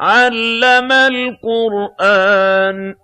عَلَّمَ الْقُرْآنَ